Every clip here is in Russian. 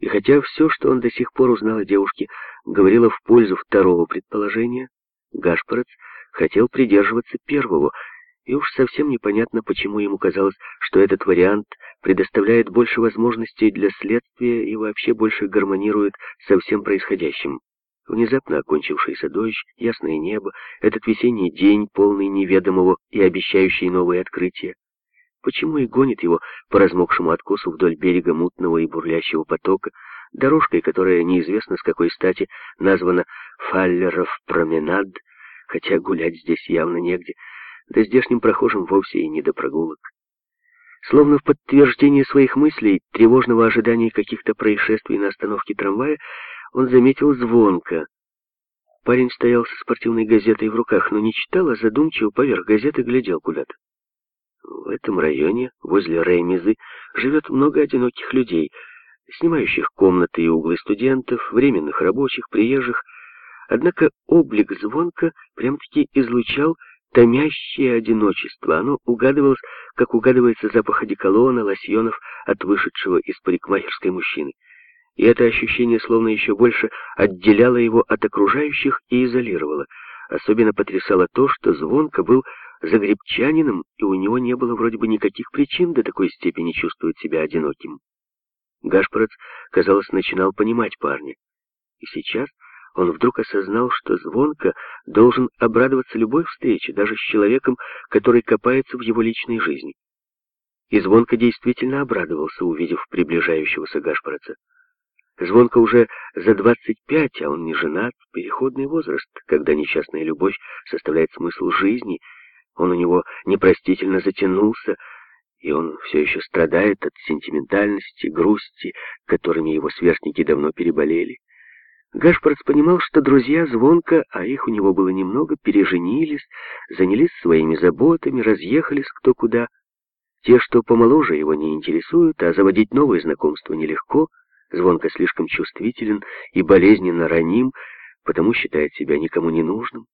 И хотя все, что он до сих пор узнал о девушке, говорило в пользу второго предположения, Гашпорец хотел придерживаться первого, и уж совсем непонятно, почему ему казалось, что этот вариант предоставляет больше возможностей для следствия и вообще больше гармонирует со всем происходящим. Внезапно окончившийся дождь, ясное небо, этот весенний день, полный неведомого и обещающий новые открытия. Почему и гонит его по размокшему откосу вдоль берега мутного и бурлящего потока, дорожкой, которая неизвестно с какой стати названа Фаллеров променад, хотя гулять здесь явно негде, да здешним прохожим вовсе и не до прогулок. Словно в подтверждение своих мыслей, тревожного ожидания каких-то происшествий на остановке трамвая, он заметил звонко. Парень стоял со спортивной газетой в руках, но не читал, а задумчиво поверх газеты глядел куда-то. В этом районе, возле Реймизы, живет много одиноких людей, снимающих комнаты и углы студентов, временных рабочих, приезжих. Однако облик звонка прям-таки излучал томящее одиночество. Оно угадывалось, как угадывается запах одеколона, лосьонов от вышедшего из парикмахерской мужчины. И это ощущение словно еще больше отделяло его от окружающих и изолировало. Особенно потрясало то, что Звонко был загребчанином, и у него не было вроде бы никаких причин до такой степени чувствовать себя одиноким. Гашпорец, казалось, начинал понимать парня. И сейчас он вдруг осознал, что Звонко должен обрадоваться любой встрече, даже с человеком, который копается в его личной жизни. И Звонко действительно обрадовался, увидев приближающегося Гашпороца. Звонко уже за 25, а он не женат, переходный возраст, когда несчастная любовь составляет смысл жизни, он у него непростительно затянулся, и он все еще страдает от сентиментальности, грусти, которыми его сверстники давно переболели. Гашпорт понимал, что друзья звонко, а их у него было немного, переженились, занялись своими заботами, разъехались кто куда. Те, что помоложе, его не интересуют, а заводить новые знакомства нелегко. Звонко слишком чувствителен и болезненно раним, потому считает себя никому не нужным.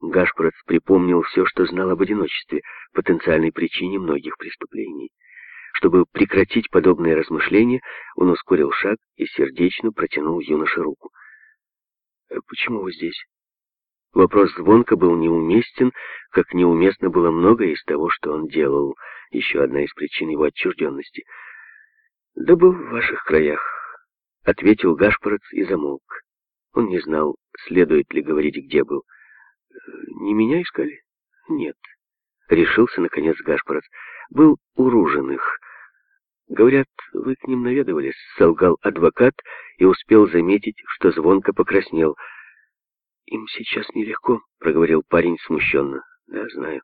Гашпорт припомнил все, что знал об одиночестве, потенциальной причине многих преступлений. Чтобы прекратить подобные размышления, он ускорил шаг и сердечно протянул юноше руку. «Э, «Почему вы здесь?» Вопрос звонко был неуместен, как неуместно было многое из того, что он делал. Еще одна из причин его отчужденности. «Да был в ваших краях», — ответил Гашпорец и замолк. Он не знал, следует ли говорить, где был. «Э, «Не меня искали?» «Нет», — решился, наконец, Гашпорец. «Был у Ружиных». «Говорят, вы к ним наведывались», — солгал адвокат и успел заметить, что звонко покраснел. «Им сейчас нелегко», — проговорил парень смущенно. «Да, знаю.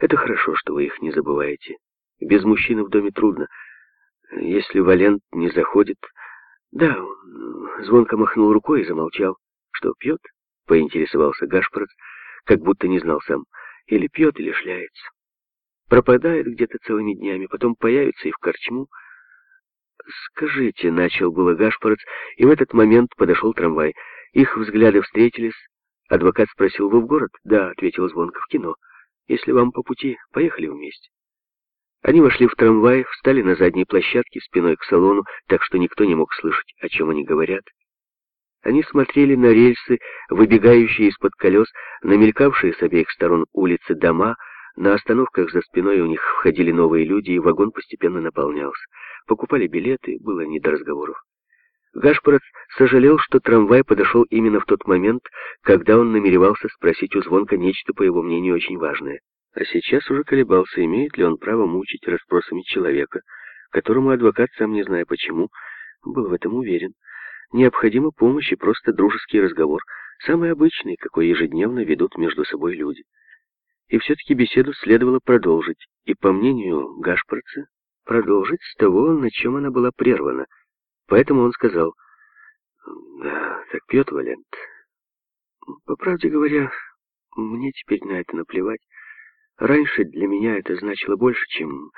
Это хорошо, что вы их не забываете. Без мужчины в доме трудно. Если Валент не заходит...» «Да, он звонко махнул рукой и замолчал. Что, пьет?» — поинтересовался Гашпорт, как будто не знал сам. «Или пьет, или шляется. Пропадает где-то целыми днями, потом появится и в корчму». «Скажите», — начал было Гашпорец, и в этот момент подошел трамвай. Их взгляды встретились. Адвокат спросил, «Вы в город?» «Да», — ответил Звонко, — «в кино. Если вам по пути, поехали вместе». Они вошли в трамвай, встали на задней площадке спиной к салону, так что никто не мог слышать, о чем они говорят. Они смотрели на рельсы, выбегающие из-под колес, на мелькавшие с обеих сторон улицы дома, на остановках за спиной у них входили новые люди, и вагон постепенно наполнялся. Покупали билеты, было не до разговоров. Гашпорот сожалел, что трамвай подошел именно в тот момент, когда он намеревался спросить у Звонка нечто, по его мнению, очень важное. А сейчас уже колебался, имеет ли он право мучить расспросами человека, которому адвокат, сам не зная почему, был в этом уверен. Необходима помощь и просто дружеский разговор, самый обычный, какой ежедневно ведут между собой люди. И все-таки беседу следовало продолжить, и, по мнению Гашпорца, продолжить с того, на чем она была прервана. Поэтому он сказал, «Да, так пьет Валент. По правде говоря, мне теперь на это наплевать. Раньше для меня это значило больше, чем...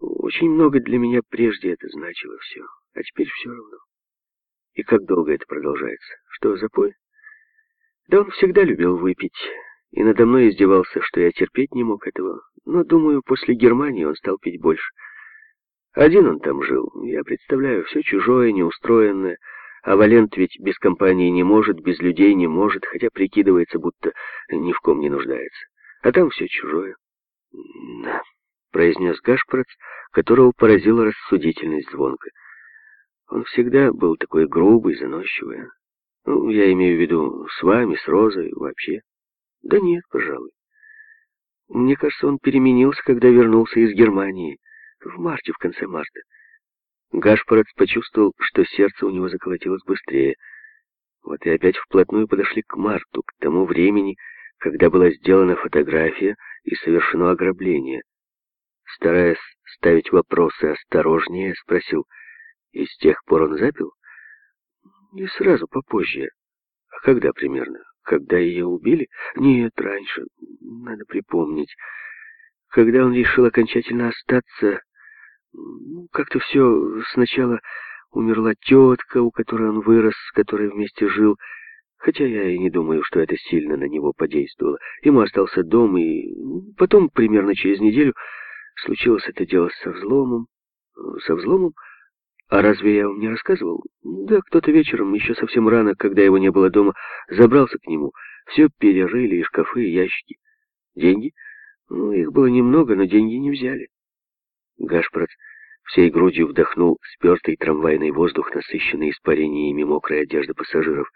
Очень много для меня прежде это значило все. А теперь все равно. И как долго это продолжается? Что, запой? Да он всегда любил выпить. И надо мной издевался, что я терпеть не мог этого. Но, думаю, после Германии он стал пить больше. Один он там жил. Я представляю, все чужое, неустроенное. А Валент ведь без компании не может, без людей не может, хотя прикидывается, будто ни в ком не нуждается. А там все чужое. Да, произнес Гашпорец, которого поразила рассудительность звонка. Он всегда был такой грубый, заносчивый. Ну, я имею в виду с вами, с Розой, вообще. Да нет, пожалуй. Мне кажется, он переменился, когда вернулся из Германии. В марте, в конце марта. Гашпорец почувствовал, что сердце у него заколотилось быстрее. Вот и опять вплотную подошли к марту, к тому времени, когда была сделана фотография и совершено ограбление. Стараясь ставить вопросы осторожнее, спросил, и с тех пор он запил? Не сразу, попозже. А когда примерно? Когда ее убили? Нет, раньше. Надо припомнить. Когда он решил окончательно остаться, ну, как-то все сначала умерла тетка, у которой он вырос, с которой вместе жил, хотя я и не думаю, что это сильно на него подействовало. Ему остался дом, и потом, примерно через неделю, случилось это дело со взломом. Со взломом? А разве я вам не рассказывал? Да, кто-то вечером, еще совсем рано, когда его не было дома, забрался к нему. Все перерыли, и шкафы, и ящики. Деньги? Ну, их было немного, но деньги не взяли. Гашпрат всей грудью вдохнул спертый трамвайный воздух, насыщенный испарениями мокрой одежды пассажиров.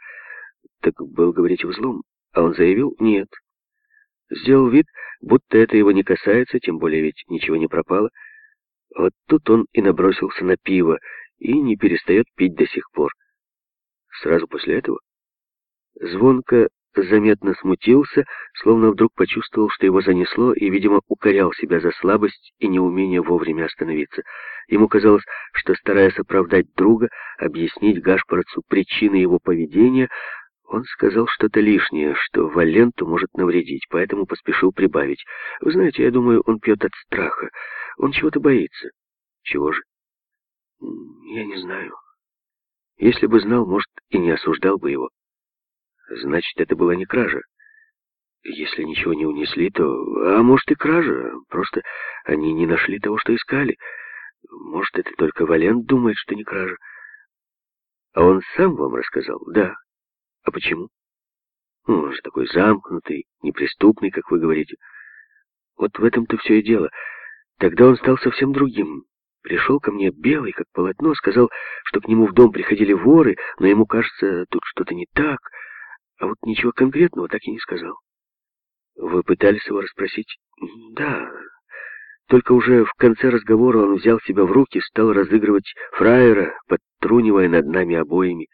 Так был, говорите, взлом? А он заявил «нет». Сделал вид, будто это его не касается, тем более ведь ничего не пропало. Вот тут он и набросился на пиво, и не перестает пить до сих пор. Сразу после этого звонко заметно смутился, словно вдруг почувствовал, что его занесло, и, видимо, укорял себя за слабость и неумение вовремя остановиться. Ему казалось, что, стараясь оправдать друга, объяснить Гашпорцу причины его поведения, он сказал что-то лишнее, что Валенту может навредить, поэтому поспешил прибавить. Вы знаете, я думаю, он пьет от страха. Он чего-то боится. Чего же? Я не знаю. Если бы знал, может, и не осуждал бы его. Значит, это была не кража. Если ничего не унесли, то... А может и кража. Просто они не нашли того, что искали. Может, это только Валент думает, что не кража. А он сам вам рассказал? Да. А почему? Ну, он же такой замкнутый, неприступный, как вы говорите. Вот в этом-то все и дело. Тогда он стал совсем другим. Пришел ко мне белый, как полотно, сказал, что к нему в дом приходили воры, но ему кажется, тут что-то не так. А вот ничего конкретного так и не сказал. Вы пытались его расспросить? Да. Только уже в конце разговора он взял себя в руки, стал разыгрывать фраера, подтрунивая над нами обоими.